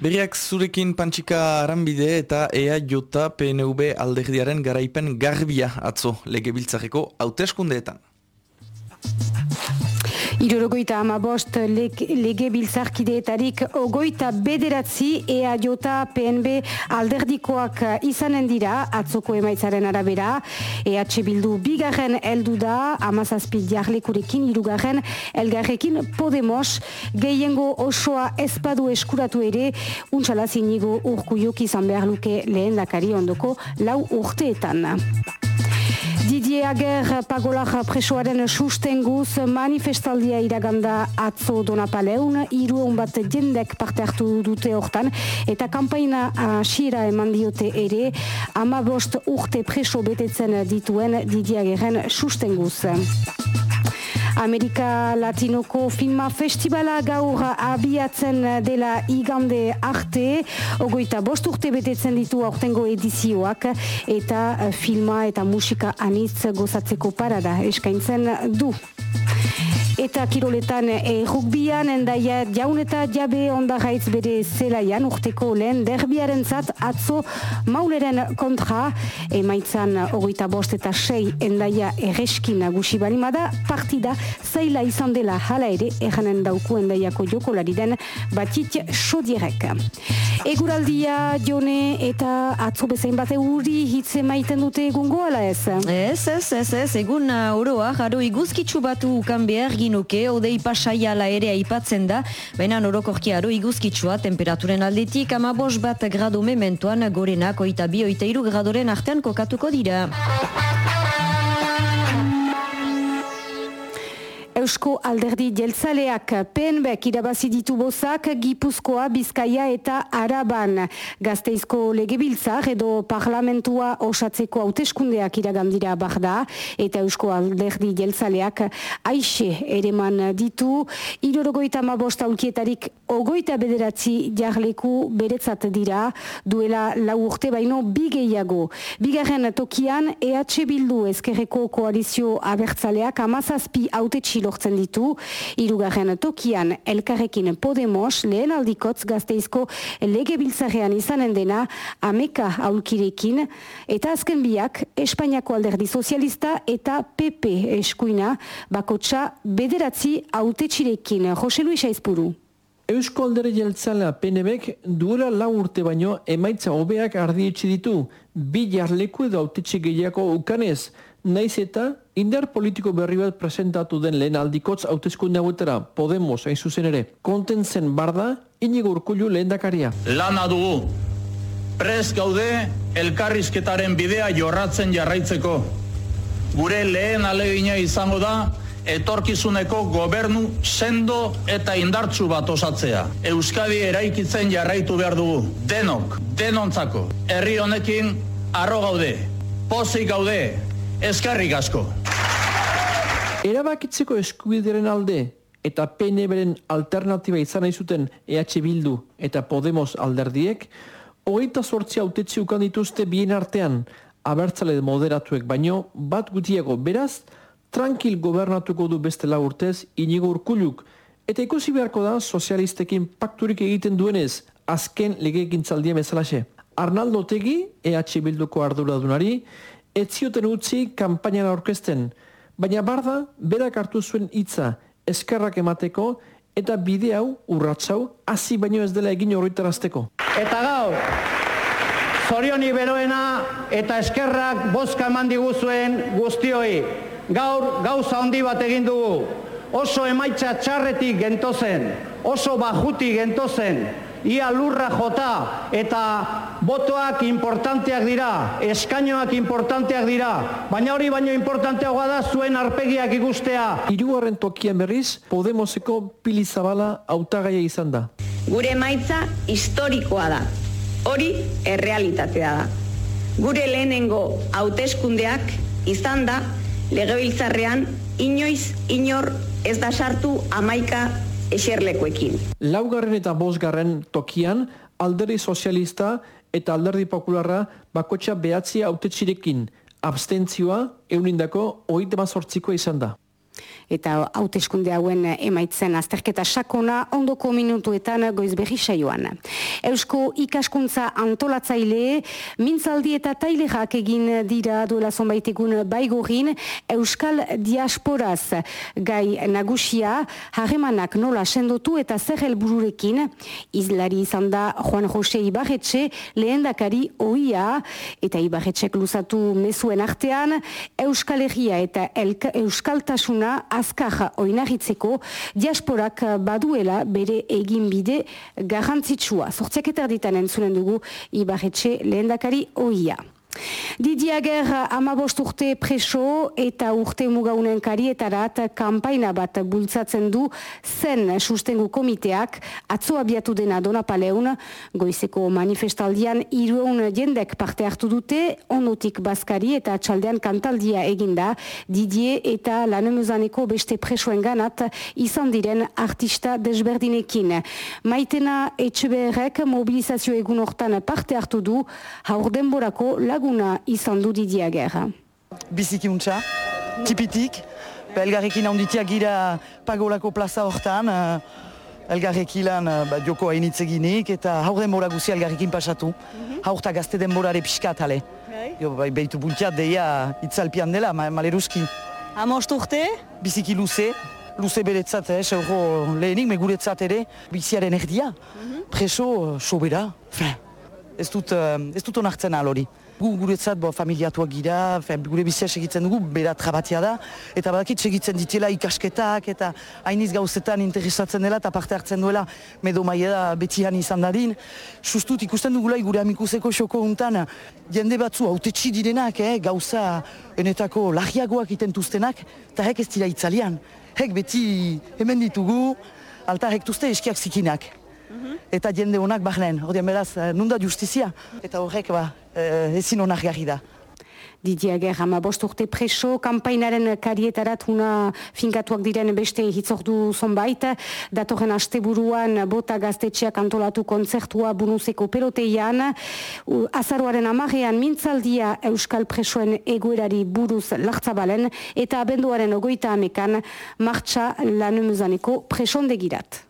Berriak zurekin pantxika aranbide eta EA jota PNV alderdiaren garaipen garbia atzo legebiltzareko hauteskundeetan. Irorogoita ama bost lege biltzarkideetarik ogoita bederatzi ea jota PNB alderdikoak izanen dira atzoko emaitzaren arabera. EH Bildu bigarren eldu da amazazpi jarlekurekin irugarren elgarrekin Podemos gehiengo osoa espadu eskuratu ere untsalazin nigo urkuiok izan behar luke lehen dakari ondoko lau urteetan. Didier Ager pagolak presoaren sustenguz manifestaldia iraganda atzo donapaleun, iru bat jendek parte hartu dute hortan, eta kampaina asira eman diote ere, ama bost urte preso betetzen dituen Didier Ageren sustenguz. Amerika Latinoko Filma Festivala gaur abiatzen dela igande arte, ogoita bost urte betetzen ditu aurtengo edizioak, eta filma eta musika anitz gozatzeko parada eskaintzen du. Eta kiroletan e, rugbian endaia jaun eta jabe ondagaitz bere zelaian urteko lehen derbiaren zat atzo mauleren kontra emaitzan ogoita bost eta sei endaia erreskin nagusi balimada partida zaila izan dela hala ere erranen dauku endaiako jokolari den batit sodierek. Eguraldia jone eta atzo bezain bate uri hitze maiten dute egungo ala ez? Ez, ez, ez, ez, egun oroa, jaro iguzkitzu batu ukan behar ginuke, odei pasaiala ere aipatzen da, baina orokorkiaro iguzkitsua temperaturen aldetik, ama bos bat grado mementoan gorenak oita bi oita iru gradoren artean kokatuko dira. Eusko alderdi jeltzaleak PNBek irabazi ditu bozak Gipuzkoa, Bizkaia eta Araban. Gazteizko legebiltzar edo parlamentua osatzeko hauteskundeak iragandira da eta Eusko alderdi jeltzaleak aixe ereman ditu. Irorogoita mabosta ulkietarik ogoita bederatzi jarleku beretzat dira duela lau urte baino bigeiago. Bigarren tokian EH Bildu ezkerreko koalizio abertzaleak amazazpi autetxilo lortzen ditu. Irugarren tokian elkarrekin Podemos lehen aldikotz gazteizko lege biltzarean izanen dena ameka aulkirekin eta azken biak Espainiako alderdi sozialista eta PP eskuina bakotsa bederatzi autetxirekin. Jose Luisa Izpuru. Eusko aldere jeltzalea PNBek duela lau urte baino emaitza hobeak ardietxe ditu, bi jarleku edo autetxe gehiako ukanez, naiz eta indar politiko berri bat presentatu den lehen aldikotz hautezkunde hauetara Podemos hain zuzen ere kontentzen barda inigo urkullu lehen dakaria. Lana dugu, prez gaude elkarrizketaren bidea jorratzen jarraitzeko. Gure lehen alegina izango da etorkizuneko gobernu sendo eta indartsu bat osatzea. Euskadi eraikitzen jarraitu behar dugu. Denok, denontzako. Herri honekin arro gaude, pozik gaude, Eskarrik asko. Erabakitzeko eskubideren alde eta PNB-ren alternatiba izan nahi zuten EH Bildu eta Podemos alderdiek, hogeita sortzi autetzi ukan dituzte bien artean, abertzale moderatuek baino, bat gutiago beraz, tranquil gobernatuko du beste urtez inigo urkuluk, eta ikusi beharko da sozialistekin pakturik egiten duenez, azken legeekin zaldien bezalaxe. Arnaldo Tegi, EH Bilduko arduradunari, ez zioten utzi kampainan aurkezten, baina barda berak hartu zuen hitza eskerrak emateko eta bide hau urratsau hasi baino ez dela egin horretarazteko. Eta gau, zorioni beroena eta eskerrak bozka eman diguzuen guztioi. Gaur gauza handi bat egin dugu. Oso emaitza txarretik gentozen, oso bajuti gentozen, ia lurra jota eta botoak importanteak dira, eskainoak importanteak dira, baina hori baino importanteagoa da zuen arpegiak ikustea. Hirugarren tokian berriz, Podemoseko pilizabala autagaia izan da. Gure maitza historikoa da, hori errealitatea da. Gure lehenengo hauteskundeak izan da, legebiltzarrean inoiz inor ez da sartu amaika eserlekuekin. Laugarren eta bosgarren tokian, alderdi sozialista eta alderdi popularra bakotxa behatzia autetxirekin, abstentzioa eunindako oite mazortzikoa izan da. Eta hauteskunde hauen emaitzen azterketa sakona ondoko minutuetan goiz berri saioan. Eusko ikaskuntza antolatzaile, mintzaldi eta tailerak egin dira duela zonbaitegun baigorin, Euskal Diasporaz. Gai nagusia, harremanak nola sendotu eta zer helbururekin, izlari izan da Juan Jose Ibarretxe, lehen dakari oia, eta Ibarretxek luzatu mezuen artean, Euskal Herria eta Euskaltasuna azkar oinahitzeko diasporak baduela bere egin bide garrantzitsua. Zortziak eta erditanen zunen dugu Ibarretxe lehendakari oia. Didiager amabost urte preso eta urte mugaunen karietarat kampaina bat bultzatzen du zen sustengu komiteak atzo abiatu dena donapaleun goizeko manifestaldian iruun jendek parte hartu dute onotik baskari eta txaldean kantaldia eginda Didie eta lanemuzaneko beste presoen ganat izan diren artista desberdinekin. Maitena etxeberek mobilizazio egun hortan parte hartu du haur denborako laguna izan du Didia gerra. Biziki untxa, tipitik, elgarrekin handitiak gira pagolako plaza hortan, uh, elgarrekin lan uh, ba, joko hainitzeginik eta haur denbora guzi elgarrekin pasatu, mm -hmm. haurta gazte denborare pixkat, ale. Jo, bai, behitu buntiat deia itzalpian dela, ma, maleruski. Amost urte? Biziki luze, luze beretzat, eh, seuro lehenik, meguretzat ere, biziaren erdia, mm -hmm. preso, sobera, ez dut, uh, ez dut onartzen alori gu guretzat bo, familiatuak gira, gure bizia segitzen dugu, bera trabatia da, eta badakit segitzen ditela ikasketak, eta hainiz gauzetan interesatzen dela, eta parte hartzen duela, medo maia da betian izan dadin. Sustut ikusten dugula gure amikuseko xoko untan, jende batzu autetxi direnak, eh, gauza enetako lagiagoak itentuztenak, eta hek ez dira itzalian. Hek beti hemen ditugu, alta hek tuzte eskiak zikinak. Mhm. Eta jende honak bahnen, hori beraz, eh, nunda justizia. Eta horrek ba, e, ezin honak gari da. Didia Gerra, ma urte preso, kampainaren karietarat una finkatuak diren beste hitzordu zonbait, datorren asteburuan bota gaztetxeak antolatu kontzertua bunuzeko peloteian, azaruaren amarean mintzaldia Euskal Presoen egoerari buruz lartzabalen, eta abenduaren ogoita amekan martxa lanemuzaneko presondegirat.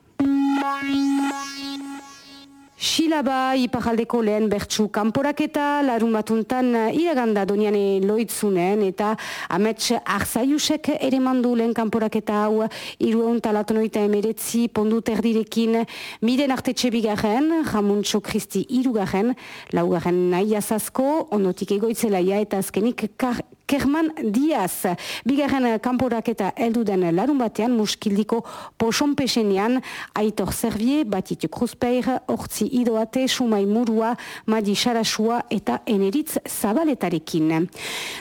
Xilaba iparaldeko lehen bertsu kanporaketa larun batuntan iraganda doniane loitzunen eta amets arzaiusek ere mandu lehen kanporaketa hau. Irueun talatonoita emeretzi pondu terdirekin miren arte txebigarren, jamuntxo kristi irugarren, laugarren nahi azazko, onotik egoitzelaia eta azkenik kar Kerman Diaz, bigarren kanporak eta elduden larun batean muskildiko poson pesenean, aitor servie, batitu kruzpeir, ortsi idoate, sumai murua, madi sarasua eta eneritz zabaletarekin.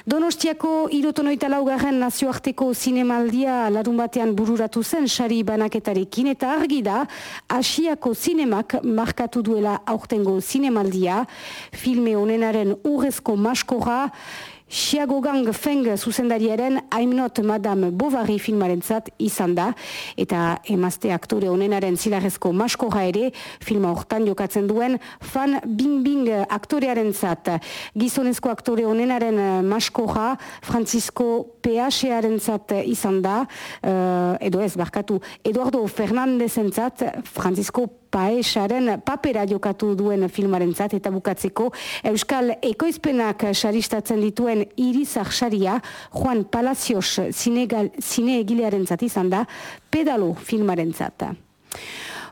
Donostiako irotonoita laugarren nazioarteko zinemaldia larun batean bururatu zen sari banaketarekin eta argi da asiako zinemak markatu duela aurtengo zinemaldia, filme honenaren urrezko maskora, Xiago Gang Feng zuzendariaren I'm Not Madame Bovary filmaren zat izan da, eta emazte aktore honenaren zilarrezko maskoja ere filma hortan jokatzen duen fan Bing Bing aktorearen zat. Gizonezko aktore honenaren maskoja Francisco PH-aren zat izan da, uh, edo ez barkatu, Eduardo Fernandezen zat, Francisco paesaren papera jokatu duen filmaren zat, eta bukatzeko Euskal Ekoizpenak saristatzen dituen irizak saria Juan Palacios zine egilearen zat izan da pedalo filmaren zat.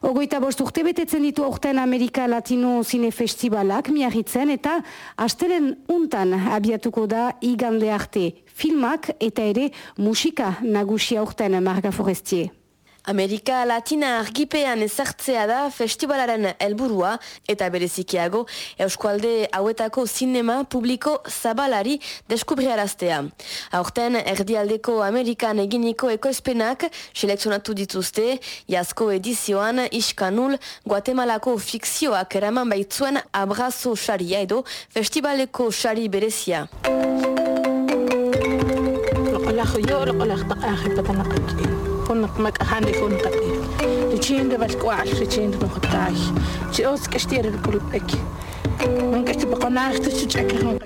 Ogoita bost urte betetzen ditu aurten Amerika Latino Zine Festivalak miarritzen eta astelen untan abiatuko da igande arte filmak eta ere musika nagusia aurten Marga Forestier. Amerika Latina argipean ezartzea da festivalaren helburua eta berezikiago Euskualde hauetako zinema publiko zabalari deskubriaraztea. Aurten erdialdeko Amerikan eginiko ekoizpenak selekzionatu dituzte, jazko edizioan iskanul Guatemalako fikzioak eraman baitzuen abrazo xaria edo festivaleko xari berezia. فنق مك هاني فنق تشين دبل كواش تشين دبل خطاش تشوس كشتير بكل بك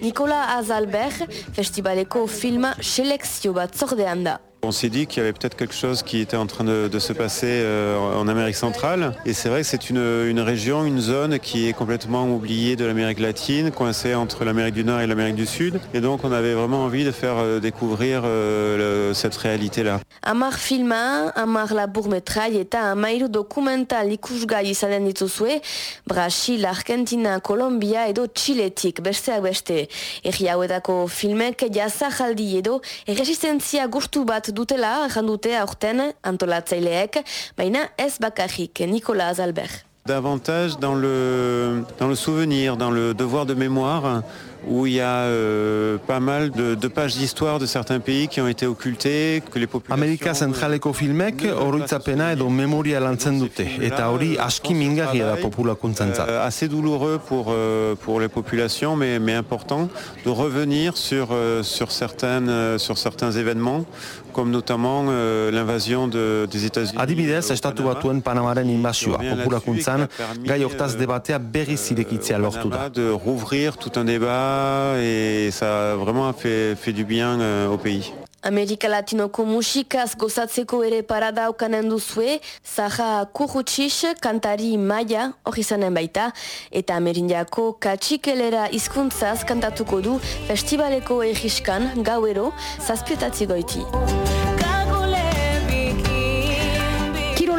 Nikola Azalber, festivaleko filma selekzio bat zordean da. On s'est dit qu'il y avait peut-être quelque chose qui était en train de, de se passer euh, en Amérique centrale. Et c'est vrai que c'est une, une, région, une zone qui est complètement oubliée de l'Amérique latine, coincée entre l'Amérique du Nord et l'Amérique du Sud. Et donc on avait vraiment envie de faire euh, découvrir euh, le, cette réalité-là. Amar filma, amar labur metrai eta amairu dokumental ikusgai izanen dituzue, Brasil, Argentina, Kolombia edo Txiletik besteak beste. Egi hauetako filmek jazajaldi edo erresistentzia gustu bat dutela dute aurten antolatzaileek, baina ez bakarrik Nicolas Albert. Davantage dans le, dans le souvenir, dans le devoir de mémoire, où il y a euh, pas mal de, de pages d'histoire de certains pays qui ont été occultés, que les populations... Amerika zentraleko filmek oroitzapena edo memoria lantzen dute, eta hori aski mingarria da populakuntzantzat. Euh, assez douloureux pour, euh, pour les populations, mais, mais important de revenir sur, euh, sur, certaines, euh, sur certains événements, comme notamment euh, l'invasion de, des États-Unis. Adibidez, estatu batuen Panamaren invasioa populakuntzan, gai hortaz debatea berriz irekitzea lortu da. De rouvrir tout un débat et ça vraiment fait, fait du bien euh, au pays. Amerika Latinoko musikaz gozatzeko ere parada ukanen duzue, Zaha Kurutsiz, kantari maia, hori zanen baita, eta Amerindiako katxikelera izkuntzaz kantatuko du festivaleko egiskan gauero zazpietatzi goiti.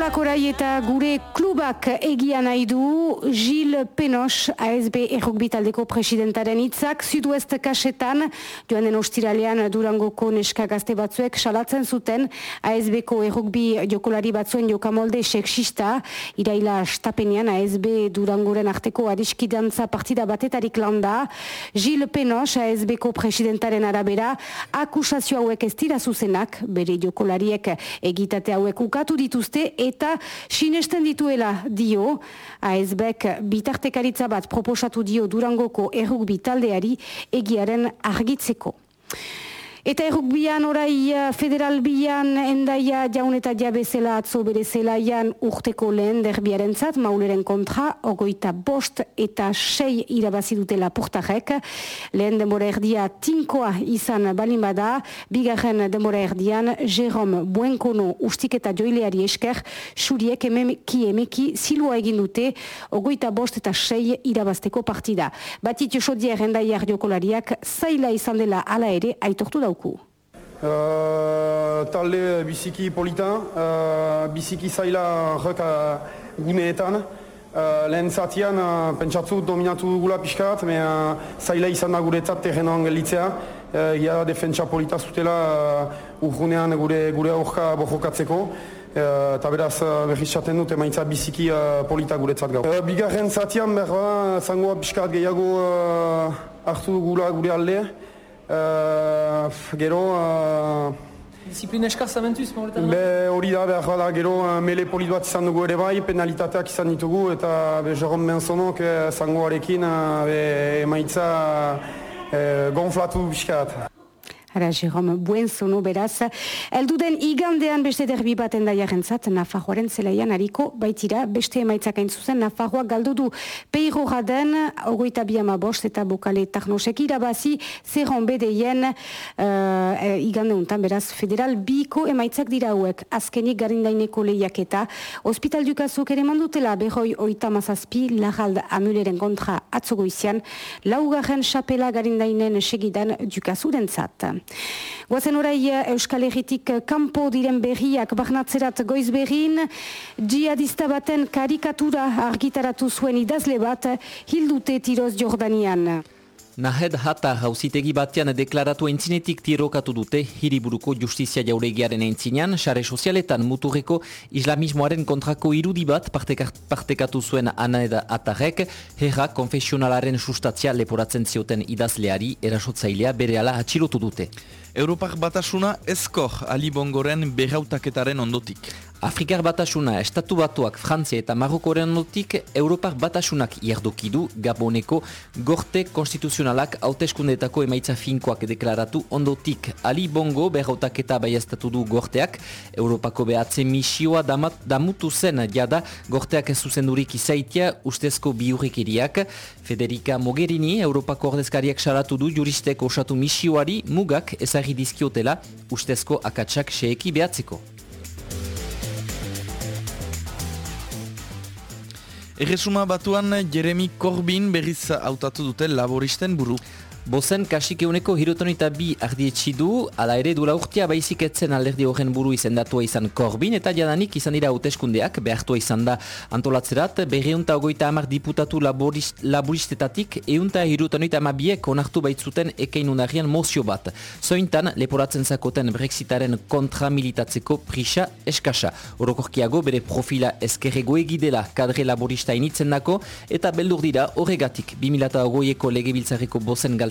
Kirolak orai eta gure klubak egia nahi du Gil Penos, ASB errukbi taldeko presidentaren hitzak Suduest kasetan, joan den ostiralean Durangoko neska gazte batzuek salatzen zuten ASBko errukbi jokolari batzuen jokamolde seksista, iraila stapenean ASB Durangoren arteko adiskidantza partida batetarik landa. Gil Penos, ASBko presidentaren arabera, akusazio hauek ez dira zuzenak, bere jokolariek egitate hauek ukatu dituzte, eta sinesten dituela dio, ASBek bitartekaritza bat proposatu dio Durangoko errugbi taldeari egiaren argitzeko. Eta errukbian orai federal bian endaia jaun eta jabezela atzo bere zelaian urteko lehen derbiaren zat, mauleren kontra, ogoita bost eta sei irabazi dutela portarek. Lehen demora erdia tinkoa izan balimada, bigarren demora erdian Jerome Buenkono ustik eta joileari esker, suriek emeki emeki zilua egin dute, ogoita bost eta sei irabazteko partida. Batit josodier endaiar jokolariak zaila izan dela ala ere aitortu da Uh, talde biziki polita, uh, biziki zaila rek uh, guneetan. Uh, lehen zatian, uh, pentsatzu dominatu dugula pixkat, me uh, zaila izan da guretzat terrenoan gelditzea. Uh, Ia defentsa polita zutela uh, gure, gure aurka bojokatzeko. Eta uh, beraz uh, dut emaitza biziki uh, polita guretzat gau. Uh, bigarren zatian berba, zangoa pixkat gehiago uh, hartu dugula gure alde. Uh, gero... Uh, Disiplina eskaz amentuz, mauretan? Be hori da, behar da, gero uh, mele polit bat izan dugu ere bai, penalitateak izan ditugu, eta be Jerome Benzonok zangoarekin uh, be emaitza uh, gonflatu biskat. Ara, Jerome, buen zono beraz. Elduden igandean beste derbi baten da jarrentzat, Nafarroaren zelaian hariko baitira, beste emaitzak zuzen, Nafarroa galdu du peiro den, ogoita biama bost eta bokale tarnosek irabazi, zerron bedeien uh, e, beraz, federal biko emaitzak dira hauek, azkenik garindaineko lehiak eta hospital dukazuk ere mandutela, behoi oita mazazpi, lagald amuleren kontra atzogoizian, laugarren xapela garindainen segidan dukazuren zat. Guazen orai eh, Euskal Herritik eh, kanpo diren berriak barnatzerat goiz berrin, jihadista baten karikatura argitaratu zuen idazle bat hildute tiroz Jordanian. Nahed hata hausitegi batean deklaratu entzinetik tirokatu dute hiriburuko justizia jauregiaren entzinean, sare sozialetan muturreko islamismoaren kontrako irudi bat partekatu zuen anaeda atarek, herra konfesionalaren sustatzia leporatzen zioten idazleari erasotzailea bere ala atxilotu dute. Europak batasuna ezkor alibongoren berrautaketaren ondotik. Afrikar batasuna, Estatu Batuak, Frantzia eta Marrokoren notik, Europar batasunak iardokidu Gaboneko gorte konstituzionalak hauteskundetako emaitza finkoak deklaratu ondotik. Ali Bongo berrotak eta baiestatu du gorteak, Europako behatze misioa damat, damutu zen jada gorteak zuzendurik izaitia ustezko biurrikiriak. Federica Mogherini, Europako ordezkariak salatu du juristek osatu misioari mugak ezagin jarri dizkiotela ustezko akatsak seeki behatzeko. Erresuma batuan Jeremy Corbyn berriz hautatu dute laboristen buru. Bozen kasikeuneko hirotonita bi ardietxi du, ala ere dula urtia baizik etzen alderdi horren buru izendatua izan korbin, eta jadanik izan dira hauteskundeak behartua izan da antolatzerat, berreunta ogoita amar diputatu laborist, laboristetatik, eunta hirotonita amabiek onartu baitzuten ekein unarian mozio bat. Zointan, leporatzen zakoten Brexitaren kontra militatzeko prisa eskasa. Orokorkiago bere profila eskerrego egidela kadre laborista initzen dako, eta beldur dira horregatik 2008eko legebiltzareko bozen galtzen